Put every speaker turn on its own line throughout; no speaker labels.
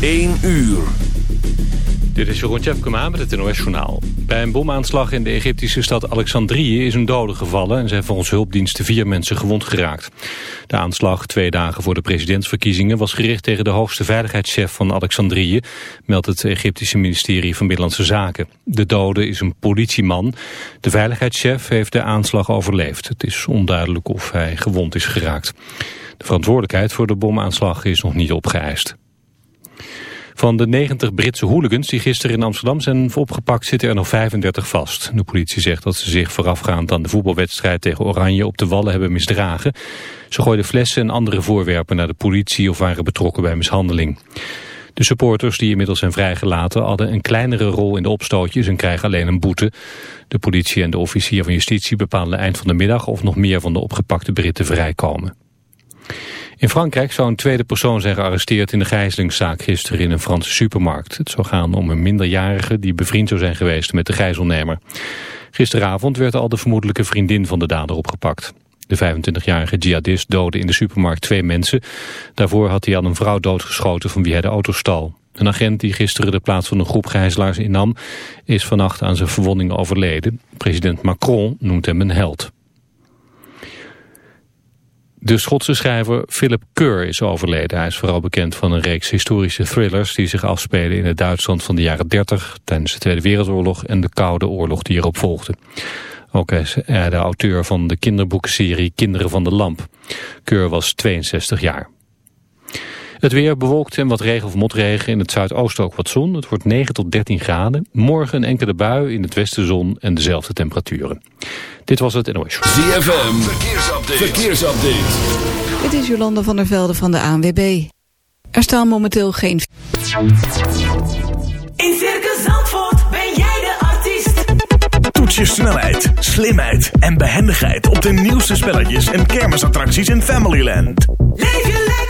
1 uur.
Dit is Jeroen Tjepkema met het NOS Journaal. Bij een bomaanslag in de Egyptische stad Alexandrië is een dode gevallen... en zijn volgens hulpdiensten vier mensen gewond geraakt. De aanslag, twee dagen voor de presidentsverkiezingen... was gericht tegen de hoogste veiligheidschef van Alexandrië... meldt het Egyptische ministerie van Binnenlandse Zaken. De dode is een politieman. De veiligheidschef heeft de aanslag overleefd. Het is onduidelijk of hij gewond is geraakt. De verantwoordelijkheid voor de bomaanslag is nog niet opgeëist. Van de 90 Britse hooligans die gisteren in Amsterdam zijn opgepakt zitten er nog 35 vast. De politie zegt dat ze zich voorafgaand aan de voetbalwedstrijd tegen Oranje op de Wallen hebben misdragen. Ze gooiden flessen en andere voorwerpen naar de politie of waren betrokken bij mishandeling. De supporters die inmiddels zijn vrijgelaten hadden een kleinere rol in de opstootjes en krijgen alleen een boete. De politie en de officier van justitie bepalen eind van de middag of nog meer van de opgepakte Britten vrijkomen. In Frankrijk zou een tweede persoon zijn gearresteerd in de gijzelingszaak gisteren in een Franse supermarkt. Het zou gaan om een minderjarige die bevriend zou zijn geweest met de gijzelnemer. Gisteravond werd al de vermoedelijke vriendin van de dader opgepakt. De 25-jarige jihadist doodde in de supermarkt twee mensen. Daarvoor had hij al een vrouw doodgeschoten van wie hij de auto stal. Een agent die gisteren de plaats van een groep gijzelaars innam... is vannacht aan zijn verwondingen overleden. President Macron noemt hem een held. De Schotse schrijver Philip Kerr is overleden. Hij is vooral bekend van een reeks historische thrillers... die zich afspelen in het Duitsland van de jaren 30... tijdens de Tweede Wereldoorlog en de Koude Oorlog die erop volgde. Ook is hij de auteur van de kinderboekenserie Kinderen van de Lamp. Keur was 62 jaar. Het weer bewolkt en wat regen of motregen. In het zuidoosten ook wat zon. Het wordt 9 tot 13 graden. Morgen een enkele bui in het westen zon en dezelfde temperaturen. Dit was het NOS.
ZFM, verkeersupdate. verkeersupdate.
Dit is Jolanda van der Velde van de ANWB. Er staan momenteel geen...
In Circus Zandvoort ben jij de artiest.
Toets je snelheid, slimheid en behendigheid op de nieuwste spelletjes en kermisattracties in Familyland.
Leef je lekker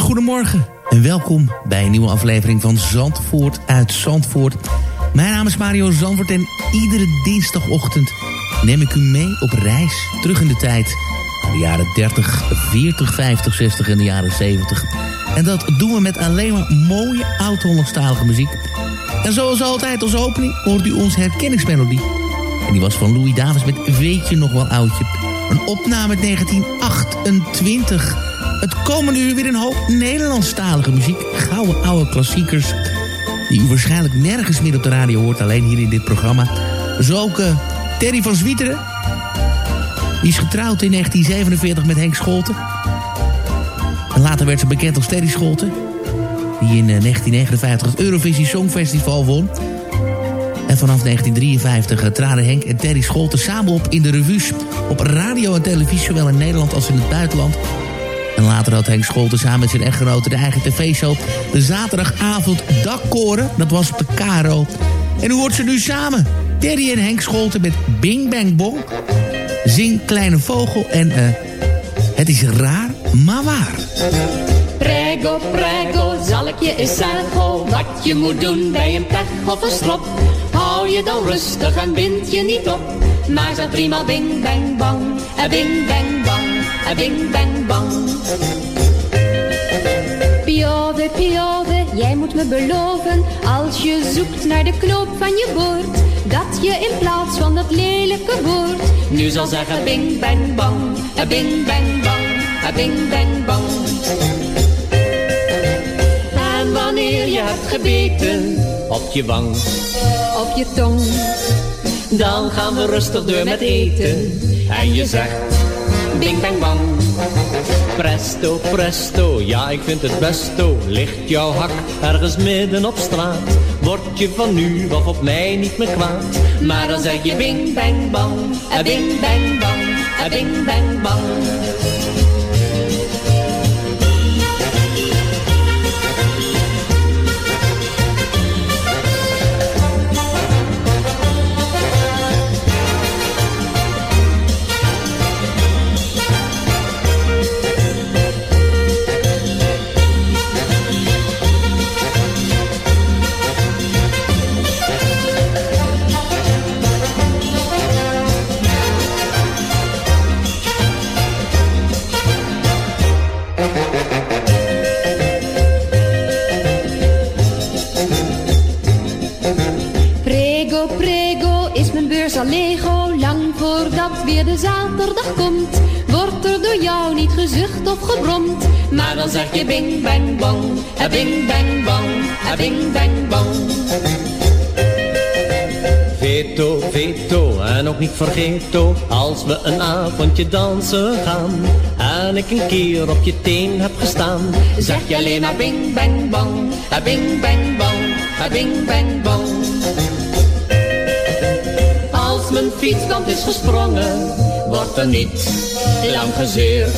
Goedemorgen en welkom bij een nieuwe aflevering van Zandvoort uit Zandvoort. Mijn naam is Mario Zandvoort en iedere dinsdagochtend neem ik u mee op reis terug in de tijd. naar De jaren 30, 40, 50, 60 en de jaren 70. En dat doen we met alleen maar mooie oud-Hollandstalige muziek. En zoals altijd als opening hoort u onze herkenningsmelodie. En die was van Louis Davis met Weet je nog wel oudje. Een opname uit 1928. Het komende uur weer een hoop Nederlandstalige muziek. Gouden oude klassiekers. Die u waarschijnlijk nergens meer op de radio hoort. Alleen hier in dit programma. Zo ook eh, Terry van Zwieteren. Die is getrouwd in 1947 met Henk Scholten. En later werd ze bekend als Terry Scholten. Die in eh, 1959 het Eurovisie Songfestival won. En vanaf 1953 eh, traden Henk en Terry Scholten samen op in de revues. Op radio en televisie, zowel in Nederland als in het buitenland. En later had Henk Scholten samen met zijn echtgenote de eigen tv-show... de zaterdagavond Dakkoren, dat was op de Caro. En hoe hoort ze nu samen? Terry en Henk Scholten met Bing Bang Bong. Zing Kleine Vogel en eh, Het is raar, maar waar.
Prego, prego, zal ik je eens zeggen wat je moet doen bij een pech of een strop. Hou je dan rustig en bind je niet op, maar zeg prima bing bang bang, en bing bang bang, bing bang bang. Piove, piove, jij moet me beloven, als je zoekt naar de knoop van je boord, dat je in plaats van dat lelijke woord, nu zal zeggen bing bang bang, bing bang bang, bing bang bang. En wanneer je hebt gebeten op je wang, op je tong, dan gaan we rustig door met eten. En je zegt,
bing bang bang. Presto, presto, ja ik vind het besto. Ligt jouw hak ergens midden op straat. Word je van nu of op mij niet meer kwaad. Maar dan zeg je bing bang bang, a bing bang bang, a bing bang bang.
De zaterdag komt, wordt er door jou niet gezucht of gebromd.
Maar dan zeg je bing bang bang, a bing bang bang, a bing bang bang. Veto, veto, en ook niet vergeto, als we een avondje dansen gaan. En ik een keer op je teen heb gestaan, zeg je alleen maar bing bang bang, a bing bang bang, a bing bang bang. Fietskant is gesprongen, wordt er niet lang gezeurd.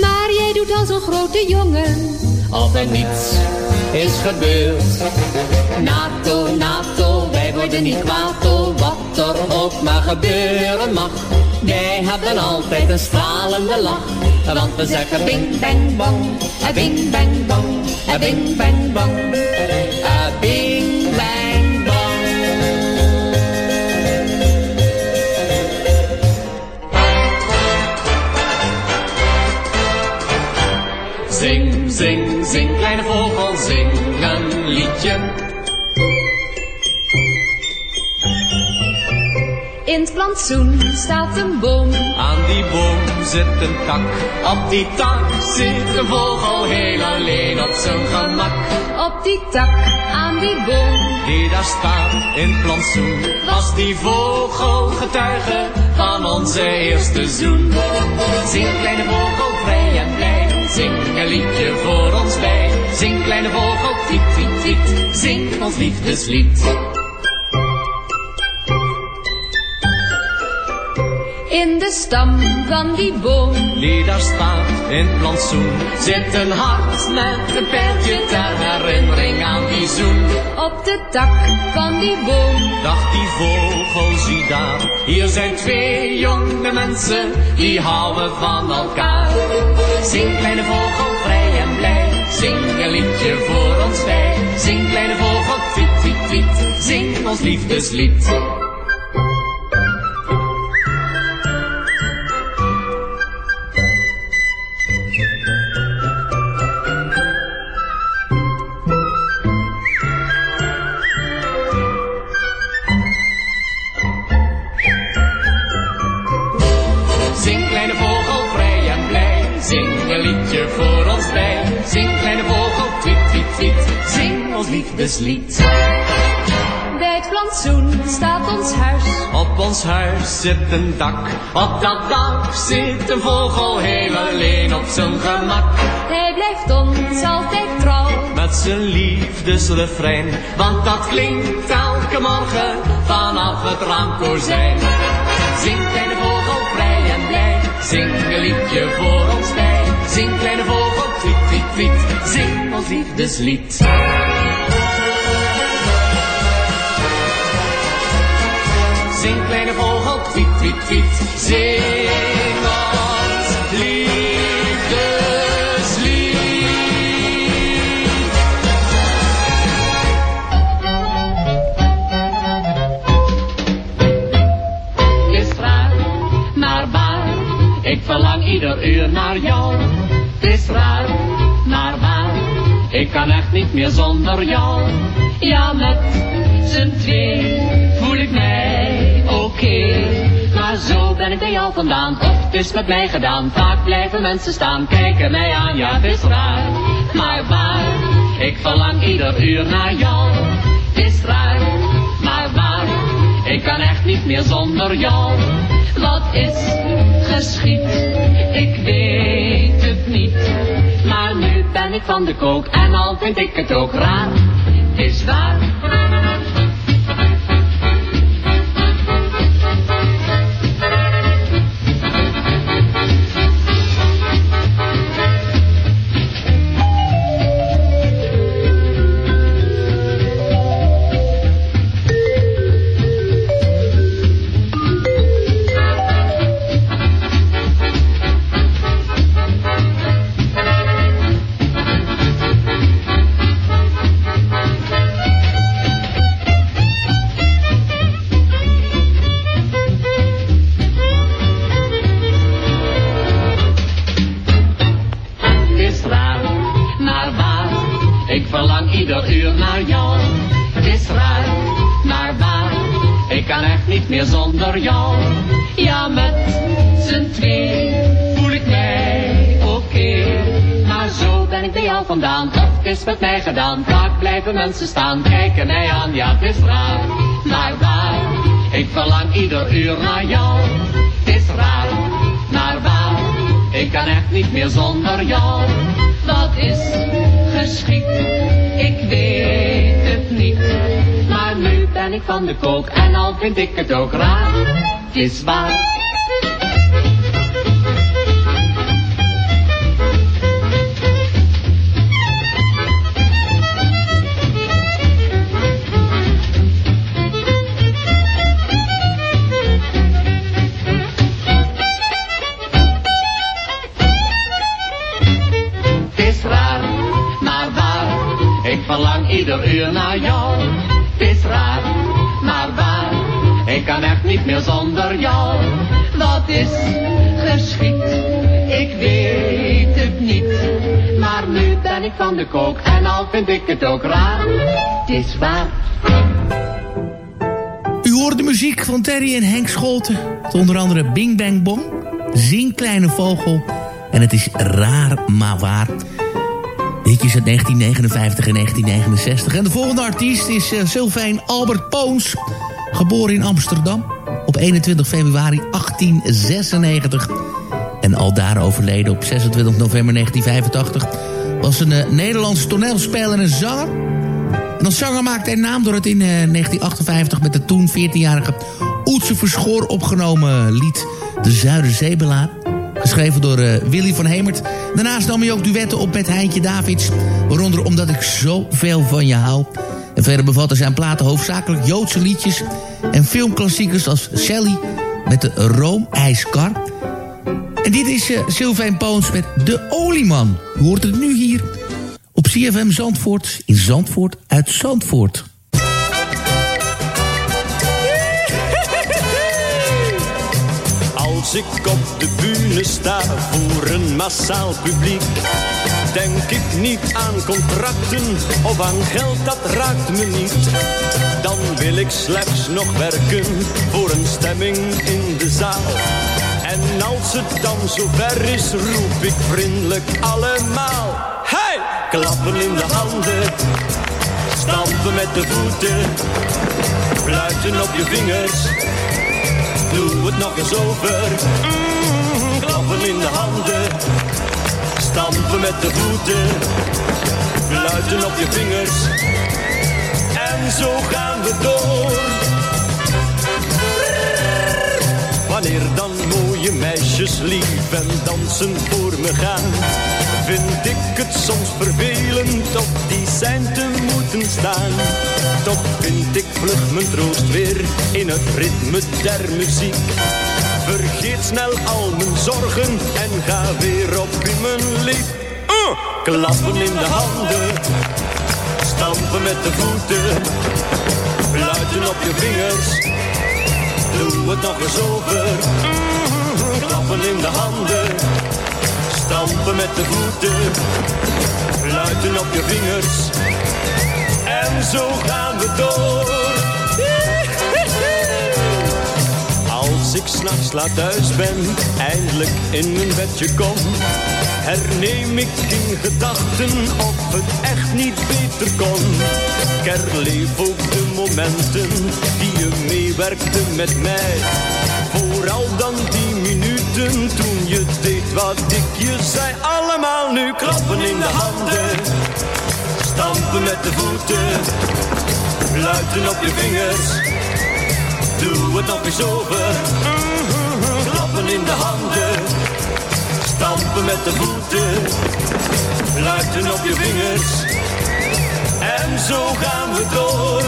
Maar jij doet als een grote jongen.
Of er niets is gebeurd. NATO, NATO, wij worden niet kwaad, oh, wat er ook maar gebeuren mag. Wij hebben altijd een stralende lach, want we zeggen bing bang bang, a bing bang bang, a bing bang bang, zing, kleine vogel, zing een liedje.
In het plantsoen staat een boom.
Aan die boom zit een tak, op die tak zit een vogel heel alleen op zijn gemak.
Op die tak, aan die boom.
Die daar staat in het plantsoen, was die vogel getuige van onze eerste zoen. Zing kleine vogel, vrij en zing een liedje voor ons bij. Zing kleine vogel, fiet, fiet, fiet, zing ons liefdeslied.
In de stam van die boom.
Die daar staat in het plantsoen, zit een hart met een pijltje ter herinnering aan die zoen.
Op de tak van die boom.
Dacht die vogel, zie daar, hier zijn twee jonge mensen, die houden van elkaar. Zing kleine vogel, vrij en blij, zing een liedje voor ons wij. Zing kleine vogel, fiet, fiet, fiet, zing ons liefdeslied. Zit een dak. Op dat dak zit een vogel heel alleen op zijn gemak.
Hij blijft ons altijd trouw.
Met zijn liefdesrefrein. Want dat klinkt elke morgen vanaf het raamkozijn. Zing kleine vogel, vrij en blij. Zing een liedje voor ons bij. Zing kleine vogel, tweet, tweet, tweet. Zing ons liefdeslied. Zing kleine vogel, tweet, tweet, tweet. Zing ons liefdeslied. is raar, maar waar. Ik verlang ieder uur naar jou. Is raar, maar waar. Ik kan echt niet meer zonder jou. Ja, met z'n twee zo ben ik bij jou vandaan, of het is met mij gedaan. Vaak blijven mensen staan, kijken mij aan, ja, het is raar, maar waar. Ik verlang ieder uur naar jou. Het is raar, maar waar. Ik kan echt niet meer zonder jou. Wat is
geschied? Ik weet het niet. Maar nu ben ik van de kook en al vind ik het ook raar. Het is waar. Mensen staan, kijken mij aan. Ja, het is raar, maar waar. Ik verlang ieder uur naar jou. Het is raar, maar waar. Ik kan echt niet meer zonder jou. Wat is geschikt? Ik weet het niet. Maar nu ben ik van de kook en al vind ik het ook raar. Het is waar. Maar nu ben ik van de kook en al vind ik het ook raar. Het is waar.
U hoort de muziek van Terry en Henk Scholten. Onder andere Bing Bang Bong, Zing Kleine Vogel... en het is Raar Maar Waar. Liedjes uit 1959 en 1969. En de volgende artiest is uh, Sylvain Albert Poons. Geboren in Amsterdam op 21 februari 1896. En al daar overleden op 26 november 1985... was een uh, Nederlands toneelspeler en zanger... En als zanger maakte hij naam door het in eh, 1958 met de toen 14-jarige Oetse Verschoor opgenomen lied De Zuiderzeebelaar. Geschreven door eh, Willy van Hemert. Daarnaast nam hij ook duetten op met Heintje Davids. Waaronder Omdat ik zoveel van je hou. En verder bevatten zijn platen hoofdzakelijk Joodse liedjes... en filmklassiekers als Sally met de Roomijskar. En dit is uh, Sylvain Poons met De Olieman. U hoort het nu hier op CFM Zandvoort in Zandvoort uit Zandvoort.
Als ik op de bühne sta voor een massaal publiek, denk ik niet aan contracten of aan geld, dat raakt me niet. Dan wil ik slechts nog werken voor een stemming in de zaal. En als het dan zover is, roep ik vriendelijk allemaal. Hey! Klappen in de handen, stampen met de voeten, fluiten op je vingers. Doe het nog eens over. Mm, klappen in de handen, stampen met de voeten, fluiten op je vingers. En zo gaan we door. Lief en dansen voor me gaan, vind ik het soms vervelend op die zijn te moeten staan. Toch vind ik vlug mijn troost weer in het ritme der muziek. Vergeet snel al mijn zorgen en ga weer op in mijn lied. Uh! Klappen in de handen, stampen met de voeten, fluiten op je vingers. Doe het nog eens over. Klappen in de handen. Stampen met de voeten. Fluiten op je vingers. En zo gaan we door. Als ik s'nachts laat thuis ben, eindelijk in mijn bedje kom, herneem ik in gedachten of het echt niet beter kon. Ik ook de momenten die je meewerkte met mij. Vooral dan die minuten
toen je deed wat ik je zei. Allemaal nu klappen in de handen, stampen met de voeten, fluiten op je vingers. Doe het nog eens over, klappen in de handen, stampen met de voeten, fluiten op je vingers. En zo gaan we door.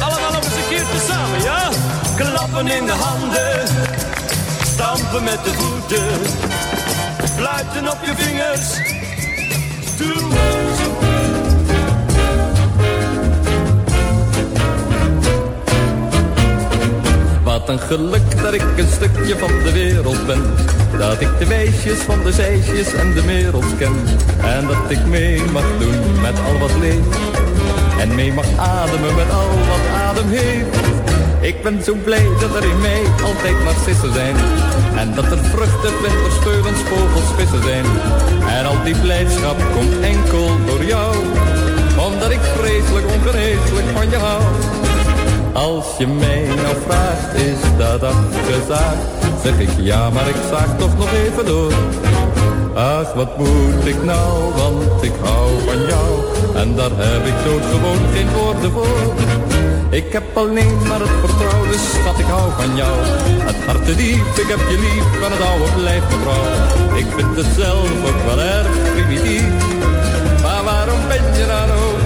Allemaal nog eens een keer tezamen, ja? Klappen in de handen, stampen met de voeten, fluiten op je vingers. Doe. Wat een geluk dat ik een stukje van de wereld ben. Dat ik de weesjes van de zeisjes en de wereld ken. En dat ik mee mag doen met al wat leeft. En mee mag ademen met al wat adem heeft. Ik ben zo blij dat er in mij altijd narcissen zijn. En dat er vruchten, vlinders, speulens, vogels, vissen zijn. En al die blijdschap komt enkel door jou. Omdat ik vreselijk ongeneeslijk van je hou. Als je mij nou vraagt, is dat afgezaagd? Zeg ik ja, maar ik zaag toch nog even door. Ach, wat moet ik nou, want ik hou van jou. En daar heb ik gewoon geen woorden voor. Ik heb alleen maar het vertrouwen, dus schat, ik hou van jou. Het hart te diep, ik heb je lief, en het oude blijft mevrouw. Ik vind het zelf ook wel erg primitief. Maar waarom ben je dan ook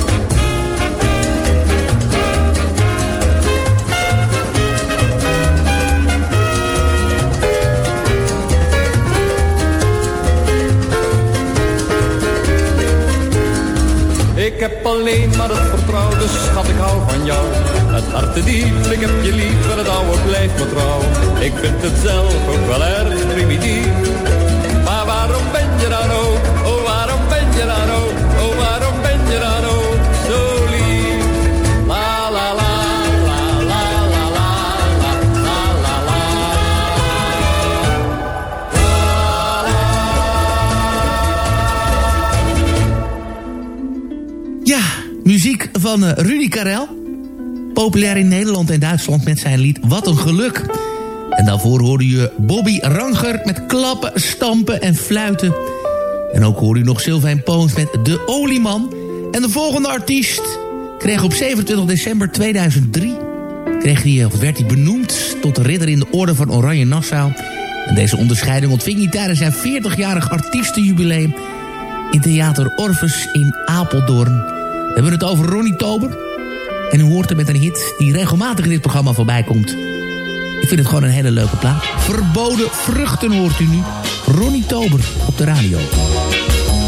Ik heb alleen maar het vertrouwen, dus schat ik hou van jou. Het hart diep, ik heb je lief en het oude blijft me trouw. Ik vind het zelf ook wel erg primitief. Maar waarom ben je dan ook,
van eh, Rudy Karel. Populair in Nederland en Duitsland met zijn lied Wat een geluk. En daarvoor hoorde je Bobby Ranger met klappen, stampen en fluiten. En ook hoorde u nog Sylvain Poons met De Olieman. En de volgende artiest kreeg op 27 december 2003... Kreeg hij, werd hij benoemd tot de ridder in de orde van Oranje Nassau. En deze onderscheiding ontving hij tijdens zijn 40-jarig artiestenjubileum in Theater Orpheus in Apeldoorn. We hebben het over Ronnie Tober. En u hoort hem met een hit die regelmatig in dit programma voorbij komt. Ik vind het gewoon een hele leuke plaat. Verboden vruchten hoort u nu. Ronnie Tober op de radio.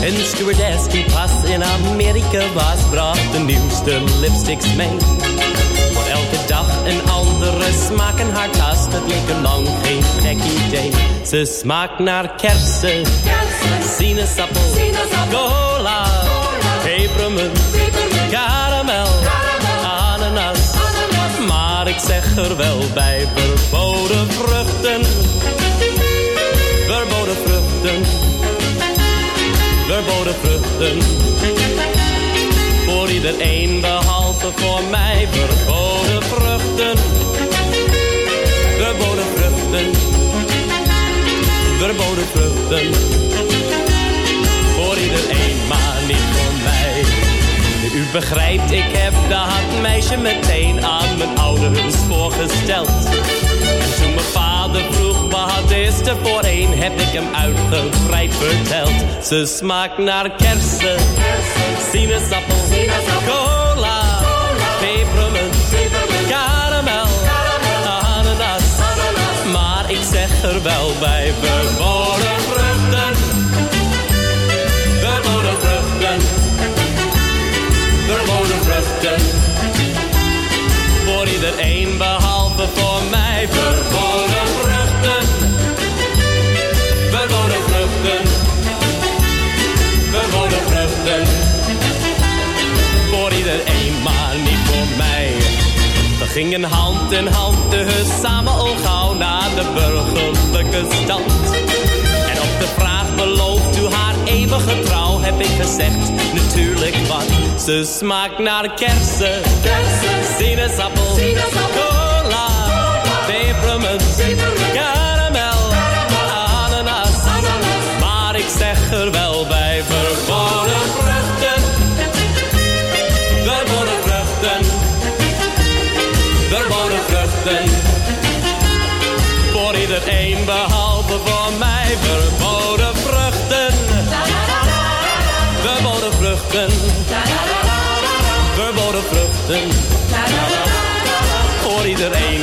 Een stewardess die pas in Amerika was, bracht de nieuwste lipsticks mee. Voor elke dag een andere smaak in haar tas, dat leek er lang geen gek idee. Ze smaakt naar kersen, sinaasappel, cola, pepermunt, zeg er wel bij, verboden vruchten, verboden vruchten verboden vruchten. Voor iedereen behalve voor mij verboden vruchten. Verboden vruchten. Verboden vruchten. Voor iedereen, begrijpt, ik heb dat meisje meteen aan mijn ouders voorgesteld. En toen mijn vader vroeg wat is er voor een, heb ik hem uitgebreid verteld. Ze smaakt naar kersen, sinaasappel, cola, pepermunt, karamel, ananas. Maar ik zeg er wel bij verboden
Gingen hand in hand de samen al gauw naar de burgerlijke stand. En op de vraag belooft u haar eeuwige trouw heb ik gezegd, natuurlijk wat. Ze smaakt naar kersen, kersen. sinaasappel, sinaasappel. cola, pepermunt, karamel, ananas. Maar ik zeg er wel Voor iedereen,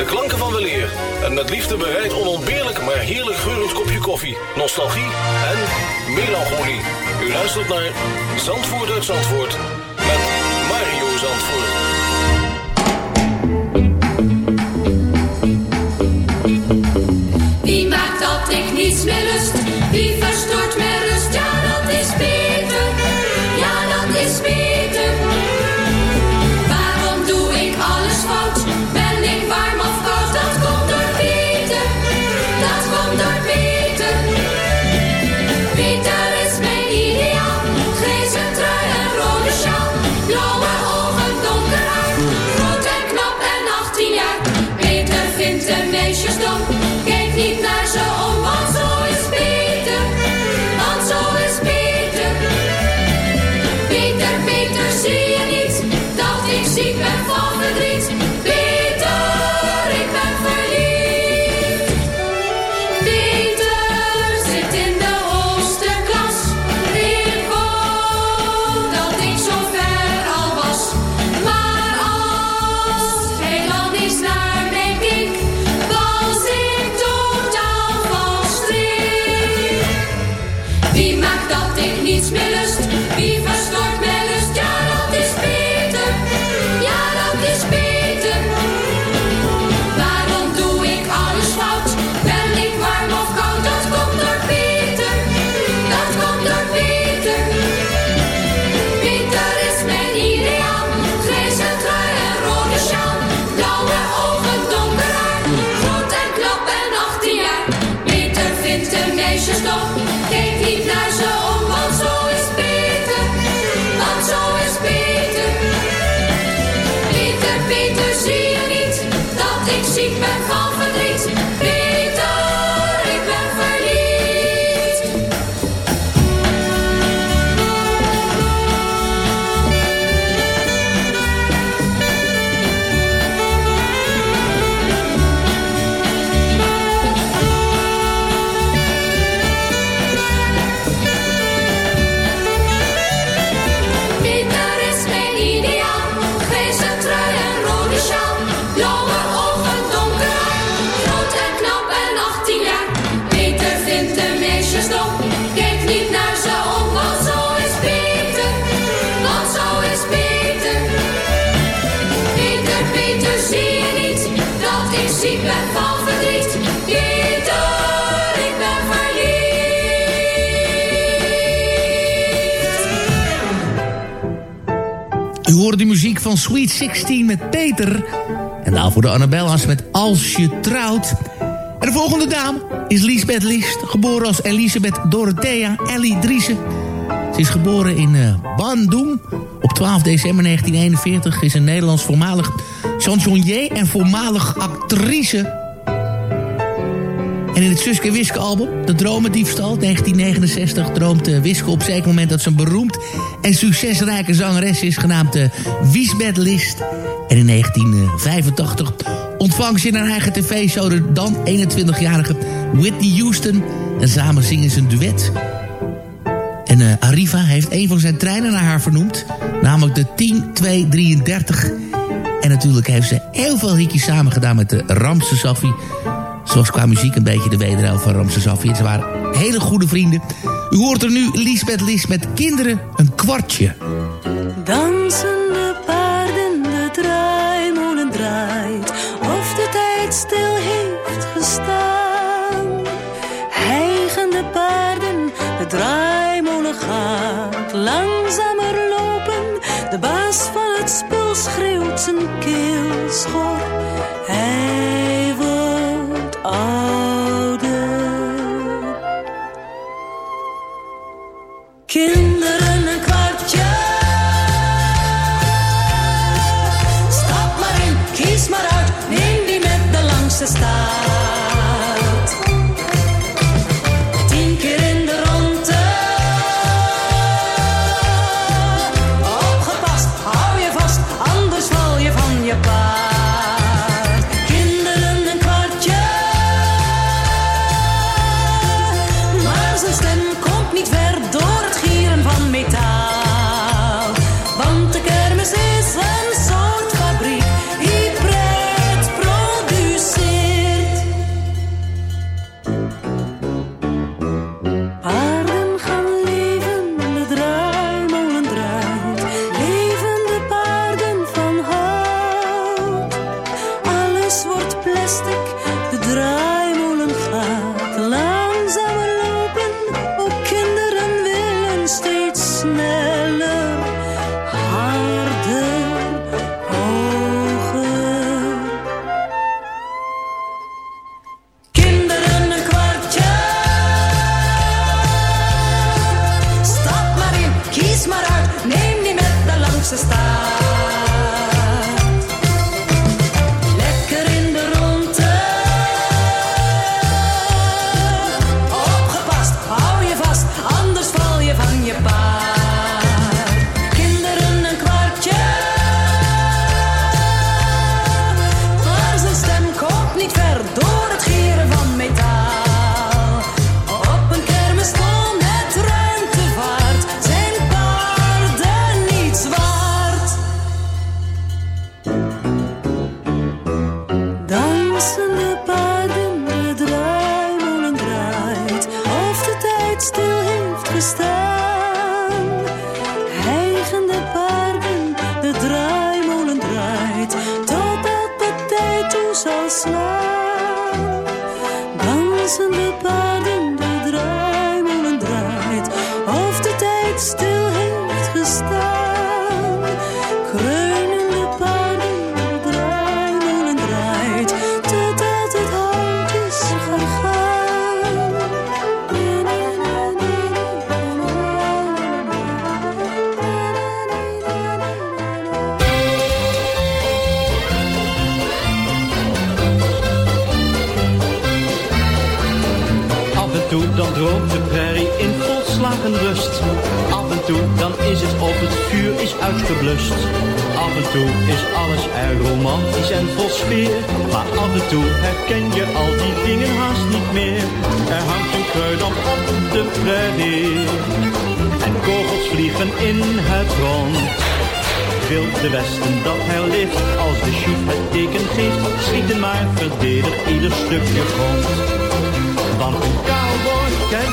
De klanken van weleer. En met liefde bereid onontbeerlijk, maar heerlijk geurend kopje koffie. Nostalgie en melancholie. U luistert naar Zandvoort uit Zandvoort. Met Mario Zandvoort.
Wie maakt dat ik niets meer Ik ben van
U hoorde de muziek van Sweet 16 met Peter. En daarvoor de Annabella's met Als je trouwt. En de volgende dame is Lisbeth List, geboren als Elisabeth Dorothea Ellie Driesen. Ze is geboren in uh, Bandung op 12 december 1941. Is een Nederlands voormalig chansonnier en voormalig actrice. En in het Suske Wiske album, De Dromendiefstal, 1969... droomt eh, Wiske op zeker moment dat ze een beroemd en succesrijke zangeres is... genaamd eh, Wiesbeth List. En in 1985 ontvangt ze in haar eigen tv-show... de dan 21-jarige Whitney Houston. En samen zingen ze een duet... En uh, Arriva heeft een van zijn treinen naar haar vernoemd. Namelijk de 10233. En natuurlijk heeft ze heel veel hikjes samen gedaan met de Ramse Safi. Zoals qua muziek een beetje de wederhelft van Ramses Safir. Ze waren hele goede vrienden. U hoort er nu Liesbeth Lies met Kinderen, een kwartje.
Dansen I.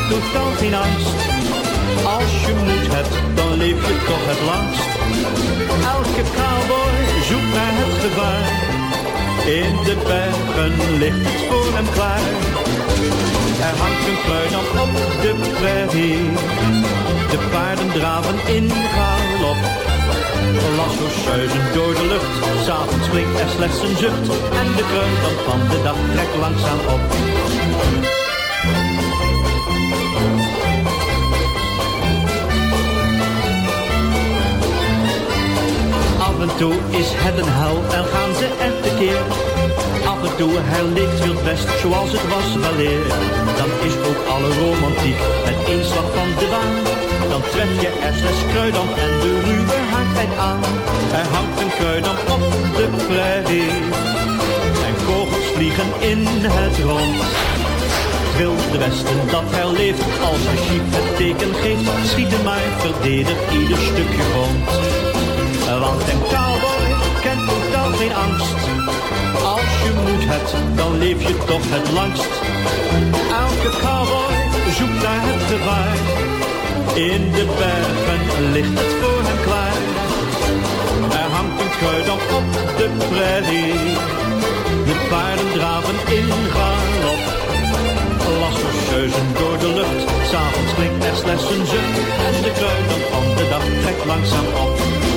kent totaal geen. Als je moed hebt, dan leef je toch het langst. Elke cowboy zoekt naar het gevaar. In de bergen ligt het voor hem klaar. Er hangt een kruidam op de prairie. De paarden draven in galop. Lasso's zuizen door de lucht. S'avonds klinkt er slechts een zucht. En de kruidam van de dag trekt langzaam op. toe is het een hel en gaan ze er tekeer. Af en toe herleeft wild best zoals het was weleer. Dan is ook alle romantiek met één van de baan. Dan tref je er kruidam en de ruwe hardheid aan. Er hangt een kruidam op de prairie. En kogels vliegen in het rond. Wil de Westen dat herleeft als de chief het teken geeft. Schieten maar, verdedig ieder stukje grond. Want een cowboy kent totaal geen angst. Als je moed hebt, dan leef je toch het langst. Elke cowboy zoekt naar het gevaar. In de bergen ligt het voor hem klaar. Er hangt een kruidam op de prairie. De paarden draven in galop. Lassos zeuzen door de lucht. S'avonds klinkt er slechts een zucht. En de kruidam van de dag trekt langzaam op.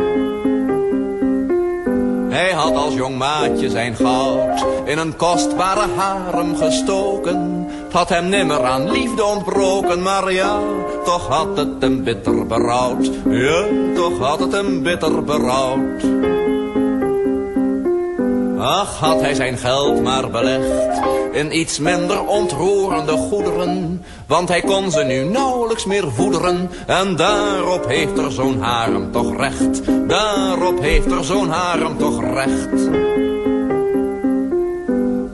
Hij had als jong maatje zijn goud in een kostbare harem gestoken. Had hem nimmer aan liefde ontbroken, maar ja, toch had het hem bitter berouwd. Ja, toch had het hem bitter berouwd. Ach, had hij zijn geld maar belegd in iets minder ontroerende goederen. Want hij kon ze nu nauwelijks meer voederen. En daarop heeft er zo'n harem toch recht. Daarop heeft er zo'n harem toch recht.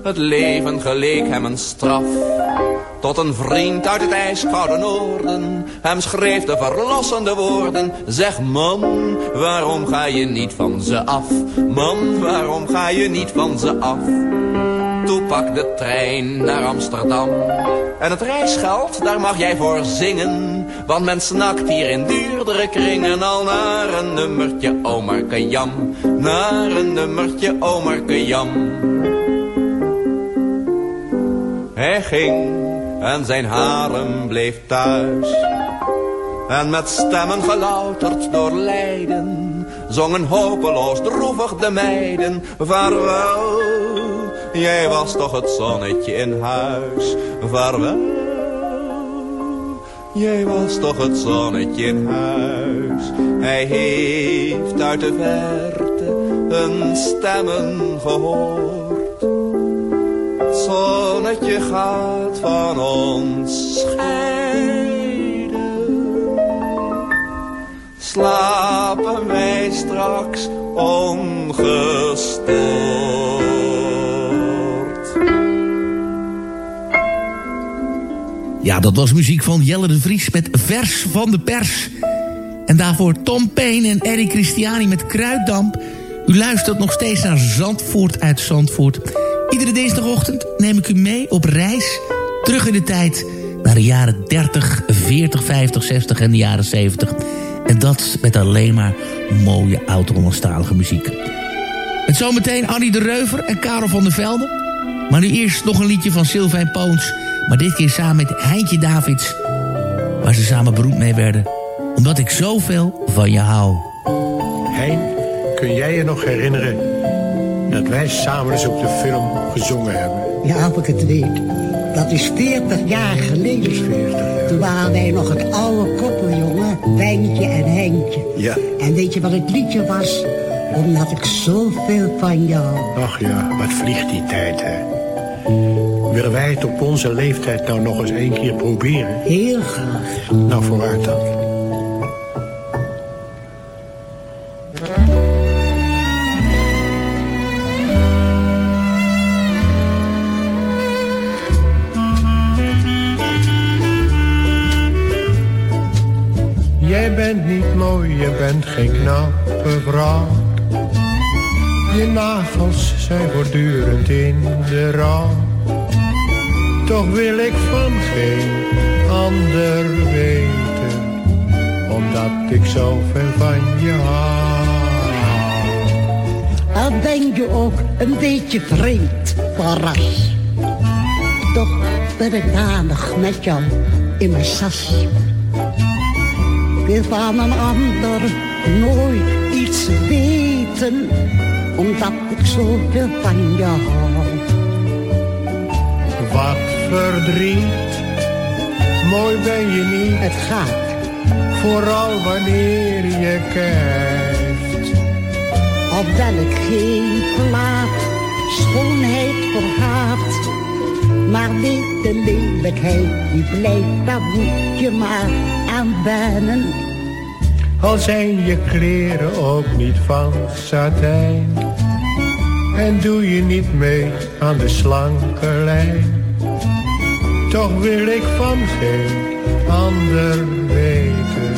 Het leven geleek hem een straf. Tot een vriend uit het ijskoude noorden hem schreef de verlossende woorden. Zeg man, waarom ga je niet van ze af? Man, waarom ga je niet van ze af? Toen pak de trein naar Amsterdam. En het reisgeld, daar mag jij voor zingen. Want men snakt hier in duurdere kringen al naar een nummertje Omarke Jam. Naar een nummertje Omarke Jam. Hij ging en zijn harem bleef thuis. En met stemmen gelouterd door lijden, zongen hopeloos droevig de meiden. Vaarwel, jij was toch het zonnetje in huis. Vaarwel, jij was toch het zonnetje in huis. Hij heeft uit de verte een stemmen gehoord. Het zonnetje gaat van ons scheiden. Slapen wij straks ongestoord.
Ja, dat was muziek van Jelle de Vries met Vers van de Pers. En daarvoor Tom Payne en Eric Christiani met Kruiddamp. U luistert nog steeds naar Zandvoort uit Zandvoort. Iedere dinsdagochtend neem ik u mee op reis terug in de tijd naar de jaren 30, 40, 50, 60 en de jaren 70. En dat met alleen maar mooie oud-Hollandstalige muziek. Met zometeen Annie de Reuver en Karel van der Velde. Maar nu eerst nog een liedje van Sylvain Poons. Maar dit keer samen met Heintje Davids. Waar ze samen beroemd mee werden. Omdat ik zoveel van je hou.
Hein, kun jij je nog herinneren dat wij samen eens op de film gezongen hebben?
Ja, of ik het weet. Dat is 40 jaar geleden.
40 jaar.
Toen waren wij nog het oude koppeljongen, Wijntje en Henkje.
Ja.
En weet je wat het liedje was? Omdat ik zoveel van jou.
Ach ja, wat vliegt die tijd, hè? Willen wij het op onze leeftijd nou nog eens één keer proberen?
Heel graag.
Nou, vooruit dan. Jij bent niet mooi, je bent geen knappe vrouw. Je nagels zijn voortdurend in de rouw. Toch wil ik van geen ander weten, omdat ik zoveel van je hou.
Al ben je ook een beetje vreemd van ras. Toch ben ik danig met jou in mijn sas. Ik wil van een ander nooit iets weten, omdat ik zoveel van je hou.
Wat verdriet, mooi ben je niet.
Het gaat.
Vooral wanneer je kijkt.
Al ik geen plaat, schoonheid verhaat. Maar weet de lelijkheid die blijft, daar moet je maar aan wennen.
Al zijn je kleren ook niet van satijn. En doe je niet mee aan de slanke lijn. Toch wil ik van geen ander weten.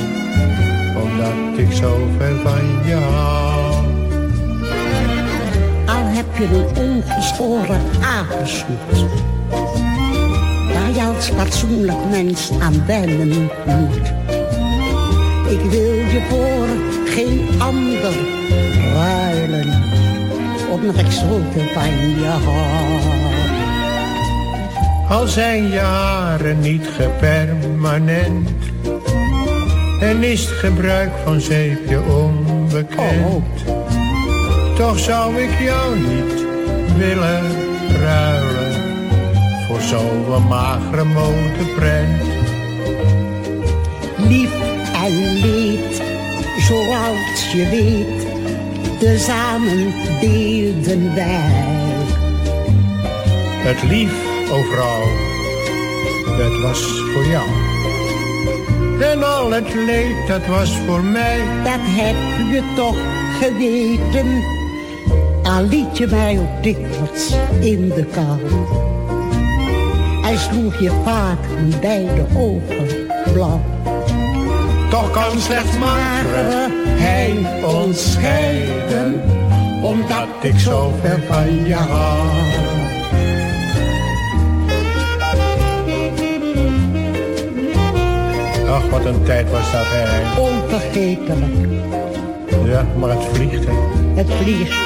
Omdat ik zoveel van je hou.
Al heb je een ongeschoren apensoet. Waar je als fatsoenlijk mens aan wennen moet. Ik wil je voor geen ander ruilen. Omdat ik zoveel van je hou.
Al zijn je haren niet gepermanent. En is het gebruik van zeepje onbekend. Toch zou ik jou niet willen ruilen. Voor zo'n magere motorprent.
Lief en leed, zoals je weet, tezamen deelden wij.
Het lief overal, dat was voor jou. En al het leed, dat was voor mij.
Dat heb je toch geweten, al liet je mij ook dikwijls in de kou. Hij sloeg je vaak beide ogen blauw.
Toch kan slechts magere hij ons scheiden, omdat ik zoveel van je hou. Ach, wat een tijd was dat, hè.
Onvergetelijk,
Ja, maar het vliegt, hè.
het vliegt.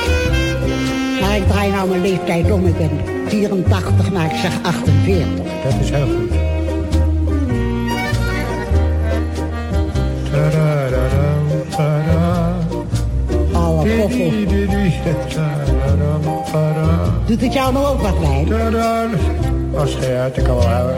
Maar ik draai nou mijn leeftijd om, ik ben 84, maar ik zeg 48.
Dat is heel goed.
Alle koffel.
Tada.
Doet het jou nou ook wat?
Tada. Als je uit, ik kan wel houden.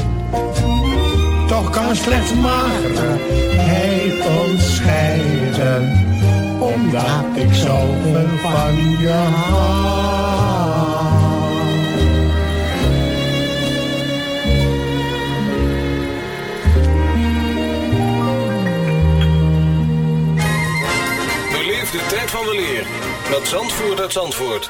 Toch kan slechts magere hij ons scheiden.
Omdat
dat ik zoveel van je hou.
Beleef de tijd van de leer met Zandvoort uit Zandvoort.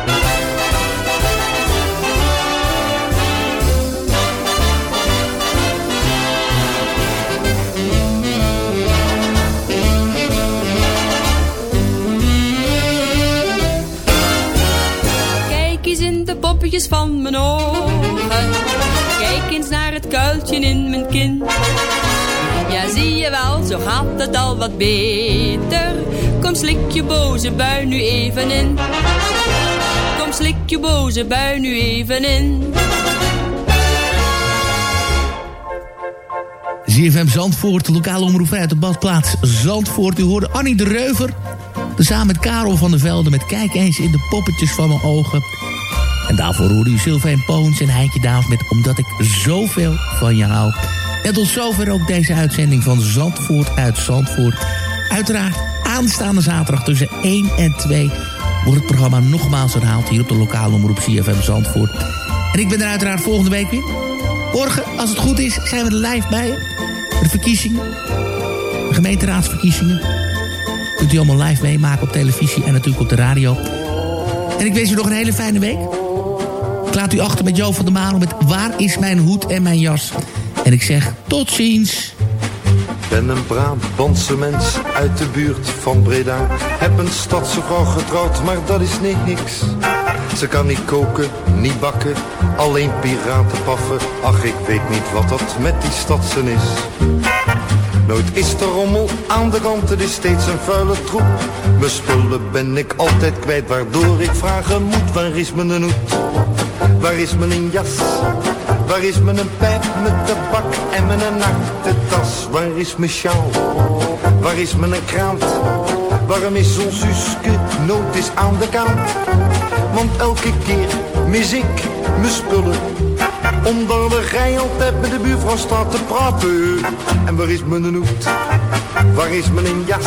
In de poppetjes van mijn ogen. Kijk eens naar het kuiltje in mijn kin. Ja, zie je wel, zo gaat het al wat beter. Kom, slik je boze bui nu even in. Kom, slik je boze bui nu even in.
ZFM Zandvoort, de lokale omroep uit de badplaats Zandvoort. U hoorde Annie de Reuver. Samen met Karel van der Velde met Kijk eens in de poppetjes van mijn ogen. En daarvoor hoorde u Sylvain Poons en Heintje Daaf met Omdat ik zoveel van je hou. En tot zover ook deze uitzending van Zandvoort uit Zandvoort. Uiteraard aanstaande zaterdag tussen 1 en 2 wordt het programma nogmaals herhaald hier op de lokale omroep CFM Zandvoort. En ik ben er uiteraard volgende week weer. Morgen, als het goed is, zijn we er live bij de verkiezingen. De gemeenteraadsverkiezingen. Kunt u allemaal live meemaken op televisie en natuurlijk op de radio. En ik wens u nog een hele fijne week. Ik laat u achter met Jo van der Maan met Waar is mijn hoed en mijn jas? En ik zeg tot ziens.
ben een Brabantse mens uit de buurt van Breda. Heb een stadse vrouw getrouwd, maar dat is niet niks. Ze kan niet koken, niet bakken, alleen piraten paffen. Ach, ik weet niet wat dat met die stadsen is. Nooit is de rommel aan de kant, het is steeds een vuile troep. Mijn spullen ben ik altijd kwijt, waardoor ik vragen moet. Waar is mijn hoed? Waar is mijn jas? Waar is mijn pijp met tabak en mijn nakte tas? Waar is mijn sjaal? Waar is mijn krant? Waarom is ons Suske nooit eens aan de kant? Want elke keer mis ik mijn spullen. Omdat de rij altijd met de buurvrouw staat te praten. En waar is mijn hoed? Waar is mijn jas?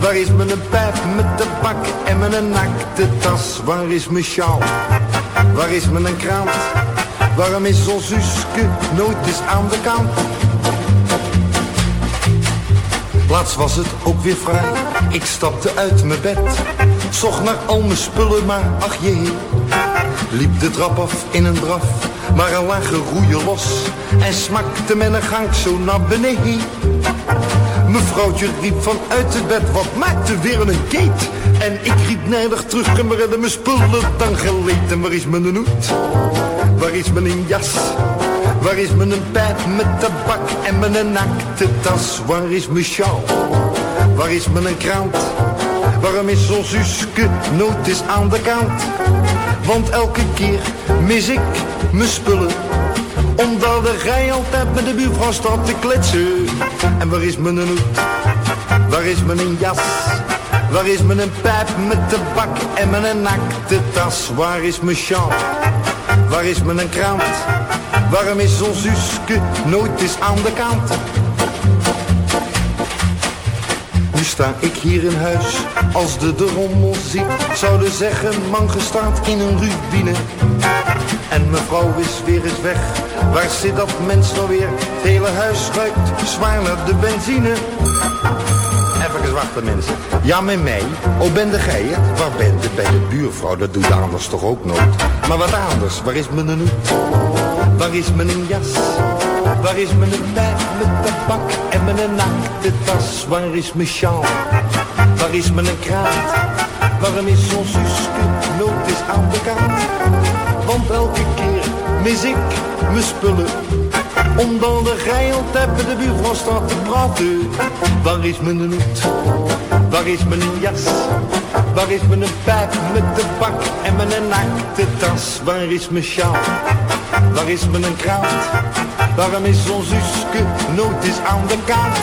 Waar is mijn pijp met tabak en mijn nakte tas? Waar is mijn sjaal? Waar is mijn krant? Waarom is ons Suske nooit eens aan de kant? Laatst was het ook weer vrij. Ik stapte uit mijn bed. Zocht naar al mijn spullen, maar ach jee. Liep de trap af in een draf. Maar een lage roeien los. En smakte met een gang zo naar beneden. Mevrouwtje riep vanuit het bed. Wat maakte weer een gate? En ik riep nijdig terug en redden mijn spullen dan geleed. En waar is mijn hoed? Waar is mijn jas? Waar is mijn pijp met tabak en mijn nakte tas? Waar is mijn sjaal? Waar is mijn krant? Waarom is ons Suske nooit eens aan de kant? Want elke keer mis ik mijn spullen. Omdat de rij altijd met de buurvrouw staat te kletsen. En waar is mijn hoed? Waar is mijn jas? Waar is mijn pijp met tabak en mijn nakte tas? Waar is mijn sjaal? Waar is mijn krant? Waarom is ons Suske nooit eens aan de kant? Nu sta ik hier in huis, als de de rommel ziet, zouden zeggen, man gestaat in een rubine. En mevrouw is weer eens weg, waar zit dat mens nou weer? Het hele huis ruikt zwaar naar de benzine. Even wachten mensen. Ja, met mij. Oh, ben de gij? Waar ben je? Bij de buurvrouw, dat doet anders toch ook nooit. Maar wat anders, waar is mijn hoed? Waar is mijn jas? Waar is mijn pijp met tabak en mijn nakte tas? Waar is mijn sjaal? Waar is mijn kraat? Waarom is zo'n Suske nooit eens aan de kant? Want elke keer mis ik mijn spullen. Omdat de altijd bij de buurvrouw staat te praten. Waar is mijn hoed? Waar is mijn jas? Waar is mijn pijp met tabak en mijn nakte tas? Waar is mijn sjaal? Waar is mijn kraat? Waarom is ons Suske nooit eens aan de kant?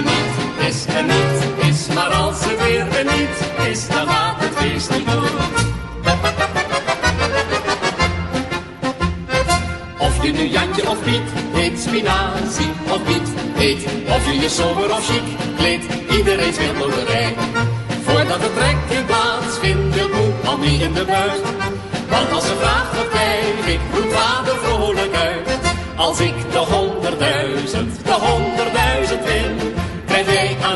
Een niet is, een niet is. Maar als het weer een niet is, dan gaat het feest niet door. Of je nu Jantje of Piet heet, spinazie of Piet heet. Of je je sober of chic kleedt, iedereen speelt loterij. Voordat het trekken plaatsvindt, wil moe al niet in de buurt. Want als ze vraagt wat krijg ik, roept vader vrolijk uit. Als ik de honderdduizend, de honderdduizend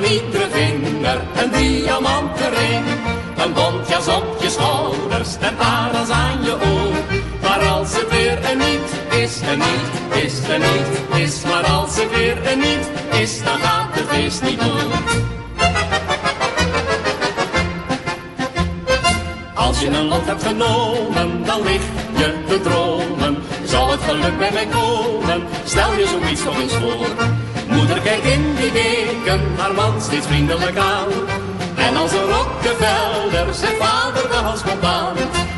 aan iedere vinger een diamanten ring. Een bontjas op je schouders en parels aan je oor. Maar als het weer een niet is, een niet is, een niet is. Maar als het weer een niet is, dan gaat het feest niet door. Als je een lot hebt genomen, dan lig je te dromen. Zal het geluk bij mij komen? Stel je zoiets nog eens voor. Moeder kijkt in die weken haar man steeds vriendelijk aan. En als een Rockefeller zegt vader de hals komt.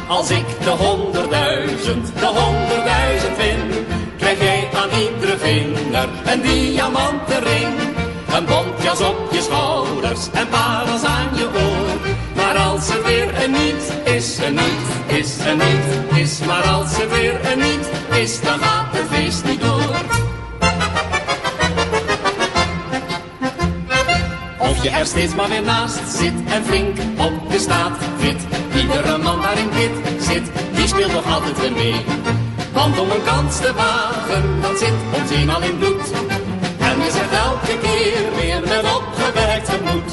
Als ik de honderdduizend, de honderdduizend win, krijg jij aan iedere vinger een diamanten ring. Een bontjas op je schouders en parels aan je oor. Maar als het weer een niet is, een niet is, een niet is. Maar als het weer een niet is, dan gaat het feest niet door. je er steeds maar weer naast zit en flink op de staat fit. Iedere man waarin dit zit, die speelt nog altijd weer mee. Want om een kans te wagen, dat zit ons eenmaal in bloed. En je het elke keer weer met opgewerkt gemoed.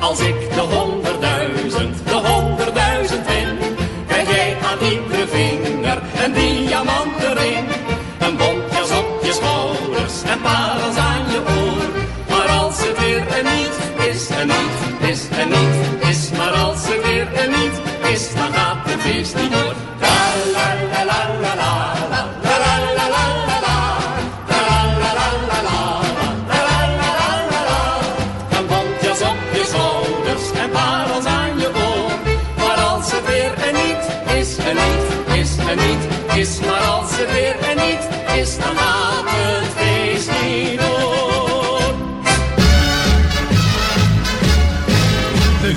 Als ik de honderdduizend, de honderdduizend win, krijg jij aan iedere vinger en die is,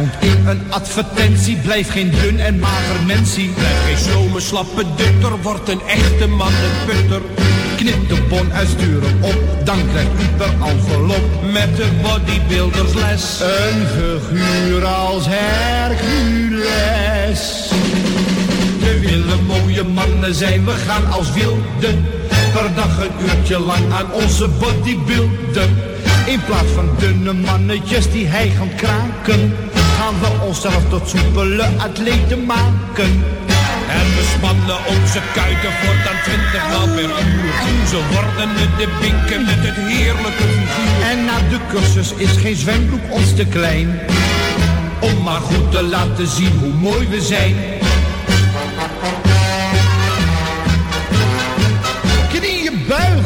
Stond in een advertentie, blijf geen dun en mager mensie. Blijf geen slome slappe dutter, wordt een echte man een putter. Knip de bon uitsturen op, dan krijgt u per envelop met de bodybuildersles. Een figuur als Hercules. We willen mooie mannen zijn, we gaan als wilden. Per dag een uurtje lang aan onze bodybuilden. In plaats van dunne mannetjes die hij gaan kraken, gaan we onszelf tot soepele atleten maken. En we spannen onze kuiten voortaan 20 maal per uur. Zo worden we de binken met het heerlijke figuur. En na de cursus is geen zwembroek ons te klein. Om maar goed te laten zien hoe mooi we zijn.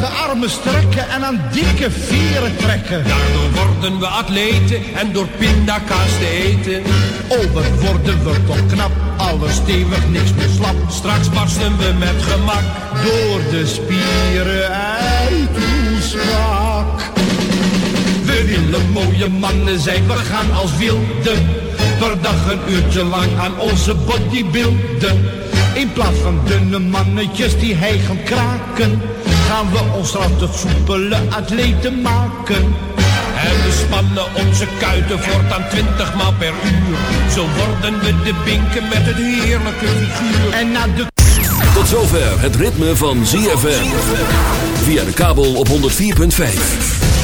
Buigen, armen strekken en aan dikke vieren trekken. Daardoor worden we atleten en door pindakaas te eten. Oh, wat worden we toch knap, alles stevig, niks meer slap. Straks barsten we met gemak door de spieren uit ons. We willen mooie mannen zijn, we gaan als wilden. Per dag een uurtje lang aan onze bodybuilden. In plaats van dunne mannetjes die hij gaan kraken, gaan we ons af tot soepele atleten maken. En we spannen onze kuiten voortaan 20 maal per uur. Zo worden we de binken met het heerlijke figuur. En na de
Tot zover het ritme van ZFM. Via de kabel op 104.5.